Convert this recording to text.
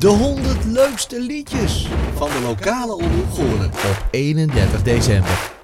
De 100 leukste liedjes Van de lokale omroep Goorlen. op 31 december.